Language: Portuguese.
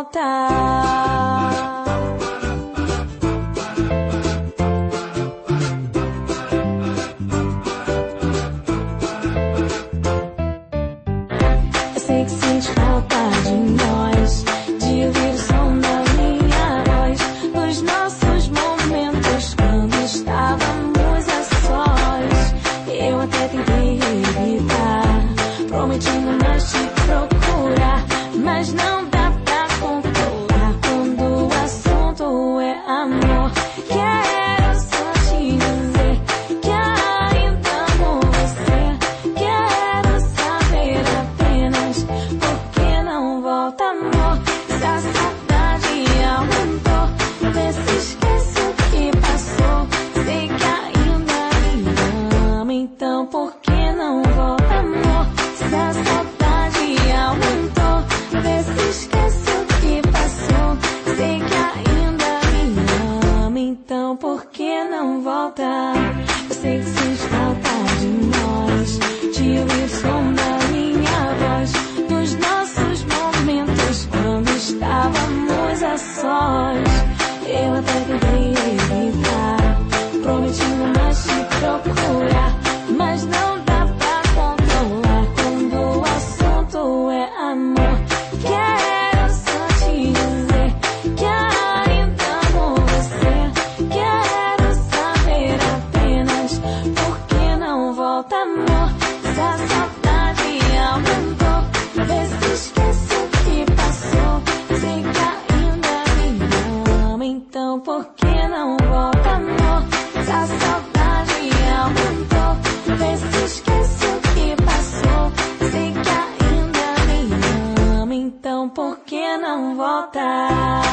Eu sei que volta. falta de nós, de ouvir o som da minha voz, nos nossos. alta. não voltar.